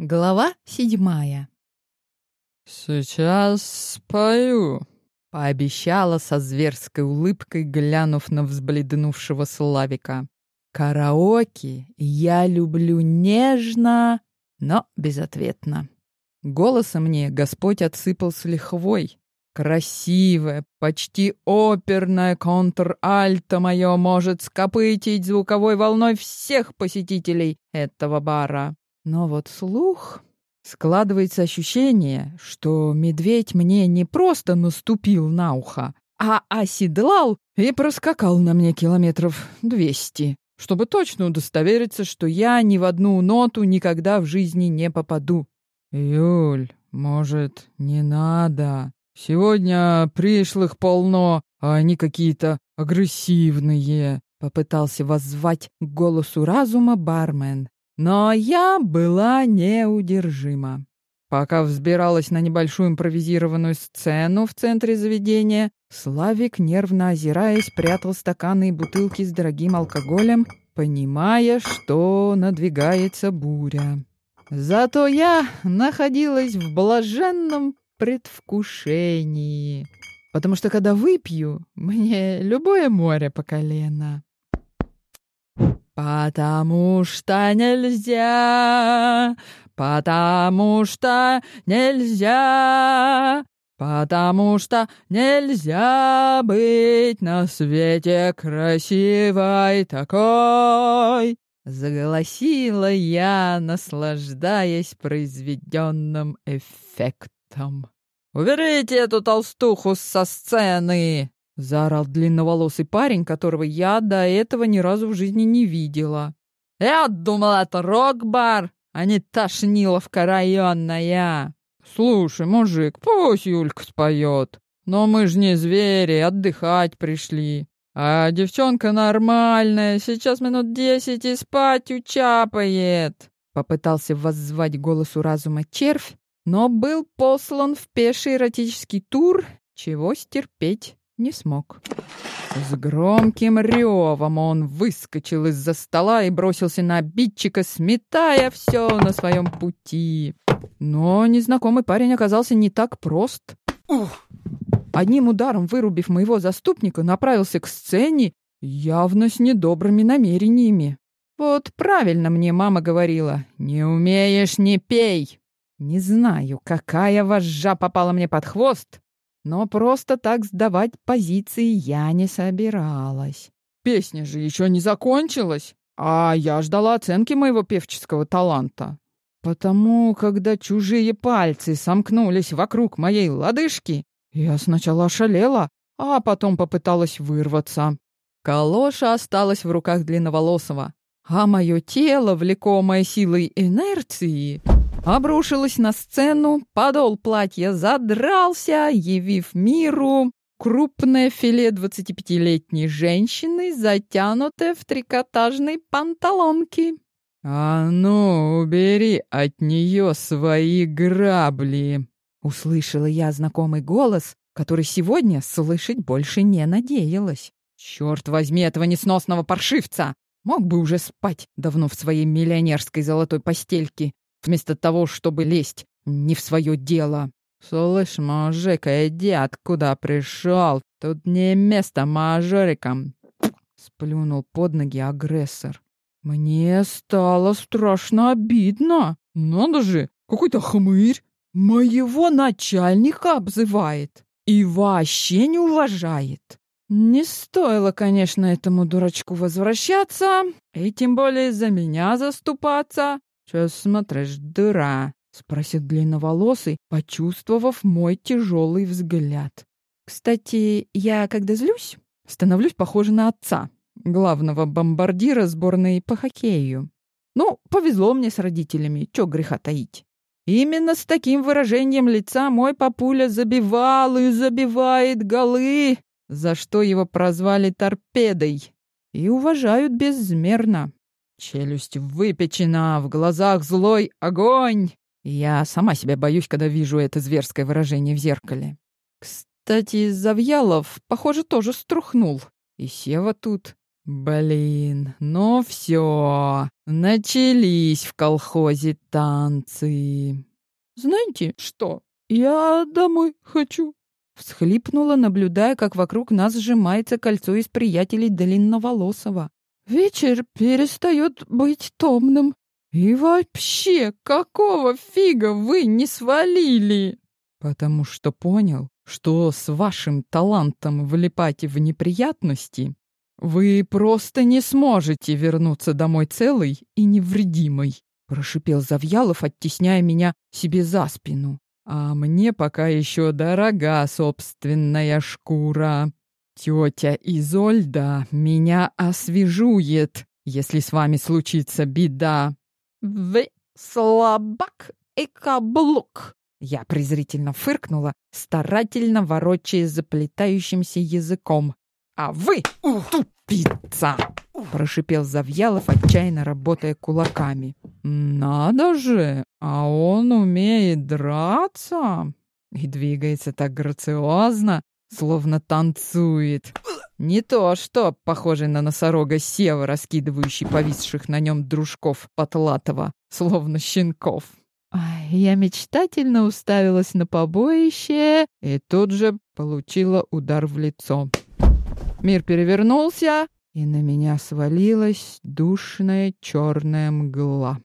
Глава седьмая. «Сейчас спою», — пообещала со зверской улыбкой, глянув на взбледнувшего Славика. «Караоке я люблю нежно, но безответно. Голоса мне Господь отсыпал с лихвой. Красивое, почти оперное контр-альто мое может скопытить звуковой волной всех посетителей этого бара. Но вот слух... Складывается ощущение, что медведь мне не просто наступил на ухо, а оседлал и проскакал на мне километров двести, чтобы точно удостовериться, что я ни в одну ноту никогда в жизни не попаду. «Юль, может, не надо? Сегодня пришлых полно, а они какие-то агрессивные», — попытался воззвать к голосу разума бармен. Но я была неудержима. Пока взбиралась на небольшую импровизированную сцену в центре заведения, Славик, нервно озираясь, прятал стаканы и бутылки с дорогим алкоголем, понимая, что надвигается буря. Зато я находилась в блаженном предвкушении, потому что когда выпью, мне любое море по колено. Потому что нельзя, потому что нельзя, потому что нельзя быть на свете красивой такой. Заголосила я, наслаждаясь произведенным эффектом. «Уберите эту толстуху со сцены!» Заорал длинноволосый парень, которого я до этого ни разу в жизни не видела. «Я думал, это рок-бар, а не Тошниловка районная!» «Слушай, мужик, пусть Юлька споет. Но мы ж не звери, отдыхать пришли. А девчонка нормальная, сейчас минут десять и спать учапает!» Попытался воззвать голосу разума червь, но был послан в пеший эротический тур, чего стерпеть не смог. С громким ревом он выскочил из-за стола и бросился на обидчика, сметая все на своем пути. Но незнакомый парень оказался не так прост. Одним ударом вырубив моего заступника, направился к сцене, явно с недобрыми намерениями. Вот правильно мне мама говорила, не умеешь — не пей. Не знаю, какая вожжа попала мне под хвост, но просто так сдавать позиции я не собиралась. Песня же еще не закончилась, а я ждала оценки моего певческого таланта. Потому, когда чужие пальцы сомкнулись вокруг моей лодыжки, я сначала ошалела, а потом попыталась вырваться. Калоша осталась в руках длинноволосого, а мое тело, влекомое силой инерции, обрушилась на сцену, подол платья задрался, явив миру крупное филе 25-летней женщины, затянутое в трикотажной панталонки. «А ну, убери от нее свои грабли!» Услышала я знакомый голос, который сегодня слышать больше не надеялась. «Черт возьми этого несносного паршивца! Мог бы уже спать давно в своей миллионерской золотой постельке, вместо того, чтобы лезть не в свое дело. «Слышь, мужик, иди откуда пришел? Тут не место мажорикам!» Сплюнул под ноги агрессор. «Мне стало страшно обидно. Надо же, какой-то хмырь моего начальника обзывает и вообще не уважает. Не стоило, конечно, этому дурачку возвращаться, и тем более за меня заступаться. «Че смотришь, дыра?» — спросил длинноволосый, почувствовав мой тяжелый взгляд. «Кстати, я, когда злюсь, становлюсь похожа на отца, главного бомбардира сборной по хоккею. Ну, повезло мне с родителями, чё греха таить. Именно с таким выражением лица мой папуля забивал и забивает голы, за что его прозвали торпедой. И уважают безмерно. Челюсть выпечена, в глазах злой огонь. Я сама себя боюсь, когда вижу это зверское выражение в зеркале. Кстати, Завьялов, похоже, тоже струхнул. И Сева тут. Блин, ну все, начались в колхозе танцы. Знаете что? Я домой хочу. Всхлипнула, наблюдая, как вокруг нас сжимается кольцо из приятелей Длинноволосого. Вечер перестает быть томным. И вообще, какого фига вы не свалили? Потому что понял, что с вашим талантом влипать в неприятности вы просто не сможете вернуться домой целой и невредимой, прошипел Завьялов, оттесняя меня себе за спину. А мне пока еще дорога собственная шкура. Тетя Изольда меня освежует, если с вами случится беда. Вы слабак и каблук. Я презрительно фыркнула, старательно ворочаясь заплетающимся языком. «А вы тупица!» — прошипел Завьялов, отчаянно работая кулаками. «Надо же! А он умеет драться!» И двигается так грациозно, словно танцует. Не то что, похожий на носорога Сева, раскидывающий повисших на нем дружков Потлатова, словно щенков. Я мечтательно уставилась на побоище и тут же получила удар в лицо. Мир перевернулся, и на меня свалилась душная черная мгла.